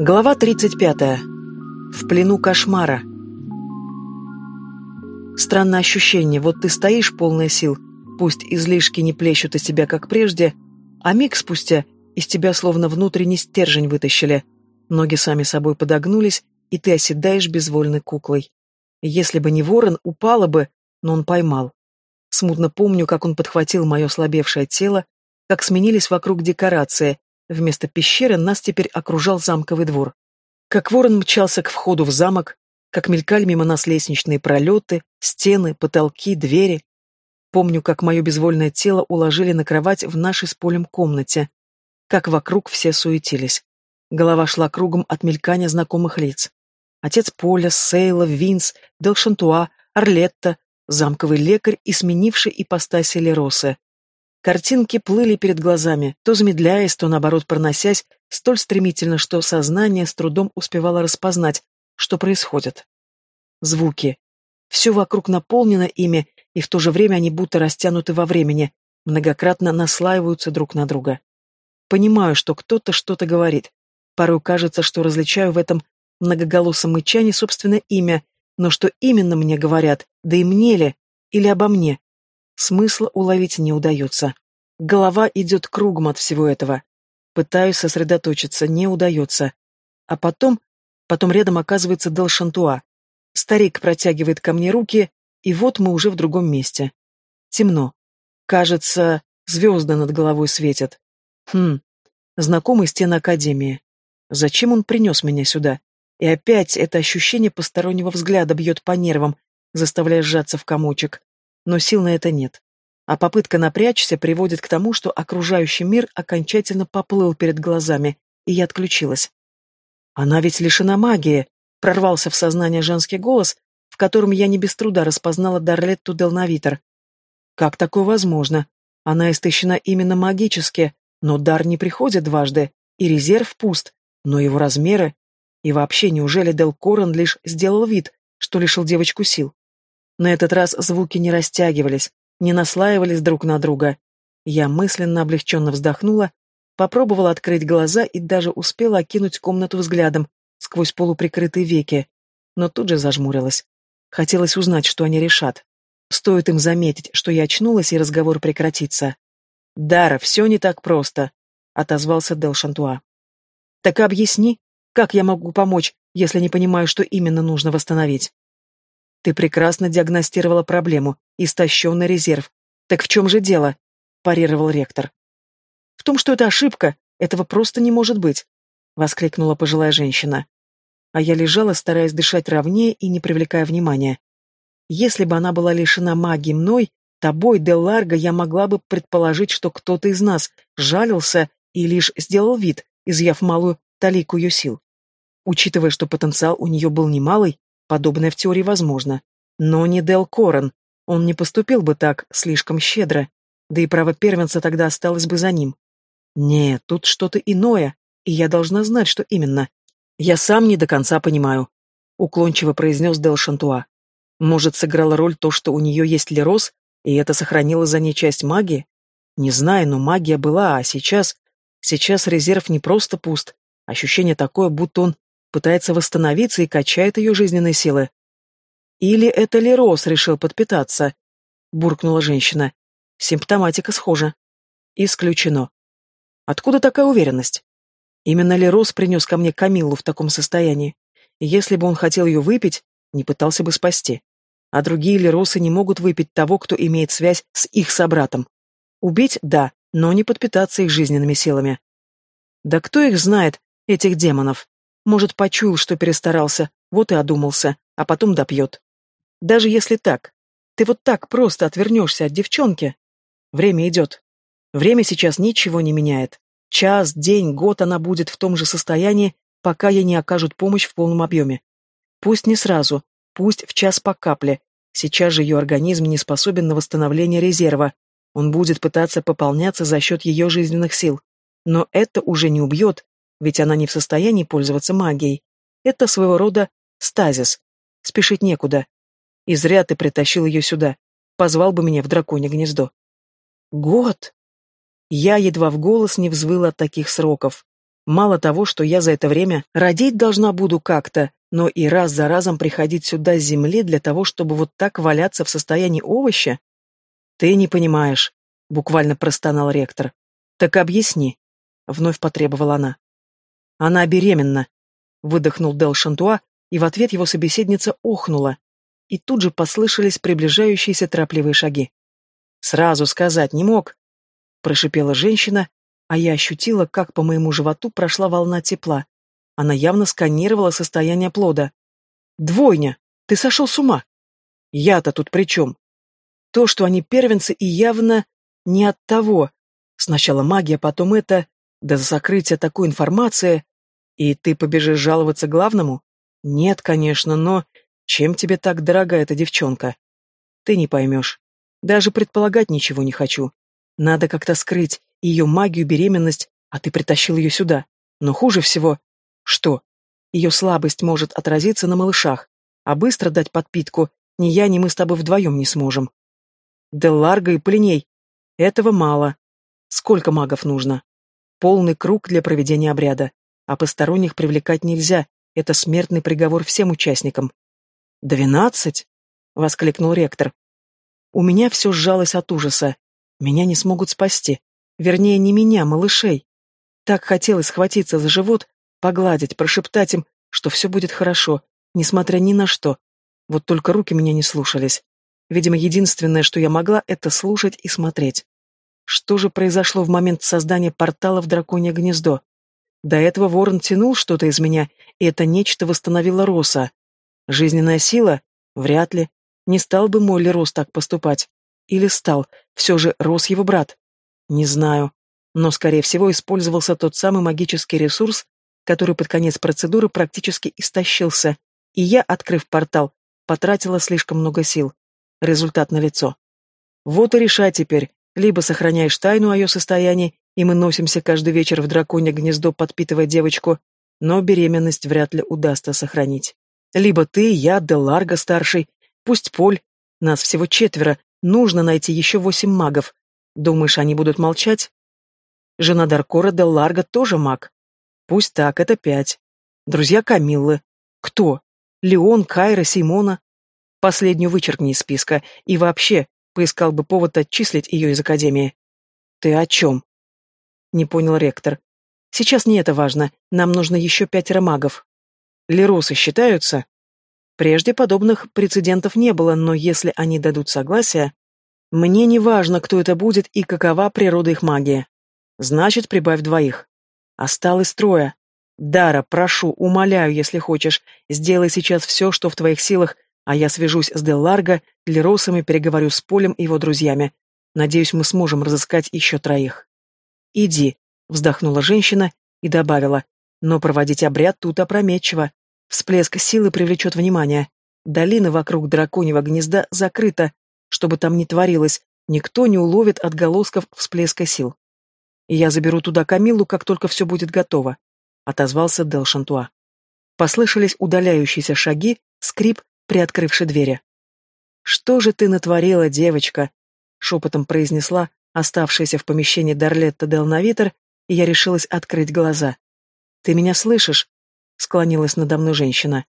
Глава 35. В плену кошмара. Странное ощущение, вот ты стоишь полная сил, пусть излишки не плещут из тебя, как прежде, а миг спустя из тебя словно внутренний стержень вытащили. Ноги сами собой подогнулись, и ты оседаешь безвольной куклой. Если бы не ворон, упала бы, но он поймал. Смутно помню, как он подхватил мое слабевшее тело, как сменились вокруг декорации, Вместо пещеры нас теперь окружал замковый двор. Как ворон мчался к входу в замок, как мелькали мимо нас лестничные пролеты, стены, потолки, двери. Помню, как мое безвольное тело уложили на кровать в нашей с полем комнате, как вокруг все суетились. Голова шла кругом от мелькания знакомых лиц. Отец Поля, Сейла, Винс, Делшантуа, Орлетта, замковый лекарь и сменивший ипостаси Леросы. Картинки плыли перед глазами, то замедляясь, то наоборот проносясь, столь стремительно, что сознание с трудом успевало распознать, что происходит. Звуки. Все вокруг наполнено ими, и в то же время они будто растянуты во времени, многократно наслаиваются друг на друга. Понимаю, что кто-то что-то говорит. Порой кажется, что различаю в этом многоголосом мычании собственное имя, но что именно мне говорят, да и мне ли, или обо мне, Смысла уловить не удается. Голова идет кругом от всего этого. Пытаюсь сосредоточиться, не удается. А потом, потом рядом оказывается Дел Шантуа. Старик протягивает ко мне руки, и вот мы уже в другом месте. Темно. Кажется, звезды над головой светят. Хм, знакомые стены Академии. Зачем он принес меня сюда? И опять это ощущение постороннего взгляда бьет по нервам, заставляя сжаться в комочек но сил на это нет. А попытка напрячься приводит к тому, что окружающий мир окончательно поплыл перед глазами, и я отключилась. Она ведь лишена магии, прорвался в сознание женский голос, в котором я не без труда распознала Дарлетту Делнавитер. Как такое возможно? Она истощена именно магически, но дар не приходит дважды, и резерв пуст, но его размеры... И вообще, неужели Дел Корен лишь сделал вид, что лишил девочку сил? На этот раз звуки не растягивались, не наслаивались друг на друга. Я мысленно облегченно вздохнула, попробовала открыть глаза и даже успела окинуть комнату взглядом сквозь полуприкрытые веки, но тут же зажмурилась. Хотелось узнать, что они решат. Стоит им заметить, что я очнулась, и разговор прекратится. «Дара, все не так просто», — отозвался Дел Шантуа. «Так объясни, как я могу помочь, если не понимаю, что именно нужно восстановить?» Ты прекрасно диагностировала проблему. Истощенный резерв. Так в чем же дело? Парировал ректор. В том, что это ошибка. Этого просто не может быть. Воскликнула пожилая женщина. А я лежала, стараясь дышать ровнее и не привлекая внимания. Если бы она была лишена магии мной, тобой, Дел Ларго, я могла бы предположить, что кто-то из нас жалился и лишь сделал вид, изъяв малую талику ее сил. Учитывая, что потенциал у нее был немалый, Подобное в теории возможно. Но не Дел Корен. Он не поступил бы так слишком щедро. Да и право первенца тогда осталось бы за ним. Нет, тут что-то иное, и я должна знать, что именно. Я сам не до конца понимаю, уклончиво произнес Дел Шантуа. Может, сыграла роль то, что у нее есть Лерос, и это сохранило за ней часть магии? Не знаю, но магия была, а сейчас... Сейчас резерв не просто пуст. Ощущение такое, будто он пытается восстановиться и качает ее жизненные силы. Или это Лерос решил подпитаться? Буркнула женщина. Симптоматика схожа. Исключено. Откуда такая уверенность? Именно Лерос принес ко мне Камиллу в таком состоянии. Если бы он хотел ее выпить, не пытался бы спасти. А другие Леросы не могут выпить того, кто имеет связь с их собратом. Убить – да, но не подпитаться их жизненными силами. Да кто их знает, этих демонов? Может, почуял, что перестарался, вот и одумался, а потом допьет. Даже если так, ты вот так просто отвернешься от девчонки. Время идет. Время сейчас ничего не меняет. Час, день, год она будет в том же состоянии, пока ей не окажут помощь в полном объеме. Пусть не сразу, пусть в час по капле. Сейчас же ее организм не способен на восстановление резерва. Он будет пытаться пополняться за счет ее жизненных сил. Но это уже не убьет, ведь она не в состоянии пользоваться магией. Это своего рода стазис. Спешить некуда. И зря ты притащил ее сюда. Позвал бы меня в драконье гнездо. Год! Я едва в голос не взвыла от таких сроков. Мало того, что я за это время родить должна буду как-то, но и раз за разом приходить сюда с земли для того, чтобы вот так валяться в состоянии овоща? Ты не понимаешь, буквально простонал ректор. Так объясни, вновь потребовала она. Она беременна, выдохнул Дел Шантуа, и в ответ его собеседница охнула. И тут же послышались приближающиеся торопливые шаги. Сразу сказать не мог, прошипела женщина, а я ощутила, как по моему животу прошла волна тепла. Она явно сканировала состояние плода. «Двойня! Ты сошел с ума!» «Я-то тут при чем?» «То, что они первенцы, и явно не от того. Сначала магия, потом это... Да за сокрытие такой информации... И ты побежишь жаловаться главному? Нет, конечно, но... Чем тебе так дорога эта девчонка? Ты не поймешь. Даже предполагать ничего не хочу. Надо как-то скрыть ее магию, беременность, а ты притащил ее сюда. Но хуже всего... Что? Ее слабость может отразиться на малышах, а быстро дать подпитку ни я, ни мы с тобой вдвоем не сможем. Да Ларго и пленей. Этого мало. Сколько магов нужно? Полный круг для проведения обряда. А посторонних привлекать нельзя, это смертный приговор всем участникам. «Двенадцать?» — воскликнул ректор. У меня все сжалось от ужаса. Меня не смогут спасти. Вернее, не меня, малышей. Так хотелось схватиться за живот, погладить, прошептать им, что все будет хорошо, несмотря ни на что. Вот только руки меня не слушались. Видимо, единственное, что я могла, это слушать и смотреть. Что же произошло в момент создания портала в драконье гнездо? До этого ворон тянул что-то из меня, и это нечто восстановило Роса. Жизненная сила? Вряд ли. Не стал бы мой Лерос так поступать. Или стал, все же рос его брат. Не знаю. Но, скорее всего, использовался тот самый магический ресурс, который под конец процедуры практически истощился, и я, открыв портал, потратила слишком много сил. Результат налицо. Вот и решай теперь, либо сохраняешь тайну о ее состоянии, и мы носимся каждый вечер в драконье гнездо, подпитывая девочку, но беременность вряд ли удастся сохранить. Либо ты, я, Деларго старший, пусть Поль, нас всего четверо, нужно найти еще восемь магов, Думаешь, они будут молчать? Жена Даркора де Ларго тоже маг. Пусть так, это пять. Друзья Камиллы. Кто? Леон, Кайра, Симона? Последнюю вычеркни из списка. И вообще, поискал бы повод отчислить ее из Академии. Ты о чем? Не понял ректор. Сейчас не это важно. Нам нужно еще пятеро магов. Лерусы считаются? Прежде подобных прецедентов не было, но если они дадут согласие... Мне не важно, кто это будет и какова природа их магии. Значит, прибавь двоих. Осталось трое. Дара, прошу, умоляю, если хочешь, сделай сейчас все, что в твоих силах, а я свяжусь с Делларго, Леросом и переговорю с Полем и его друзьями. Надеюсь, мы сможем разыскать еще троих. Иди, вздохнула женщина и добавила, но проводить обряд тут опрометчиво. Всплеск силы привлечет внимание. Долина вокруг драконьего гнезда закрыта, что бы там ни творилось, никто не уловит отголосков всплеска сил. И я заберу туда Камиллу, как только все будет готово, — отозвался Дел Шантуа. Послышались удаляющиеся шаги, скрип, приоткрывшей двери. «Что же ты натворила, девочка?» — шепотом произнесла оставшаяся в помещении Дарлетта Дел Навитер, и я решилась открыть глаза. «Ты меня слышишь?» — склонилась надо мной женщина.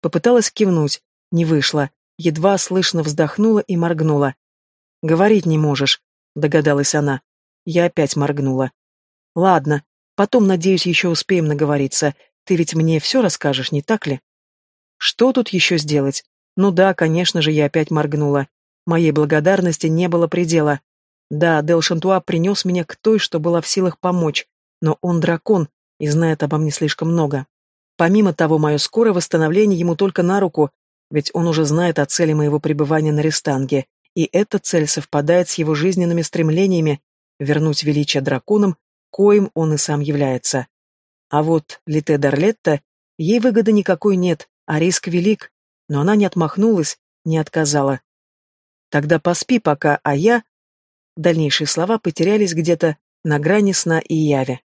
Попыталась кивнуть, не вышло, едва слышно вздохнула и моргнула. «Говорить не можешь», — догадалась она. Я опять моргнула. «Ладно, потом, надеюсь, еще успеем наговориться. Ты ведь мне все расскажешь, не так ли?» «Что тут еще сделать? Ну да, конечно же, я опять моргнула. Моей благодарности не было предела. Да, Дел Шантуа принес меня к той, что была в силах помочь, но он дракон и знает обо мне слишком много. Помимо того, мое скорое восстановление ему только на руку, ведь он уже знает о цели моего пребывания на Рестанге, и эта цель совпадает с его жизненными стремлениями вернуть величие драконам, коим он и сам является. А вот Лите Дарлетта, ей выгоды никакой нет, а риск велик, но она не отмахнулась, не отказала. Тогда поспи пока, а я... Дальнейшие слова потерялись где-то на грани сна и яви.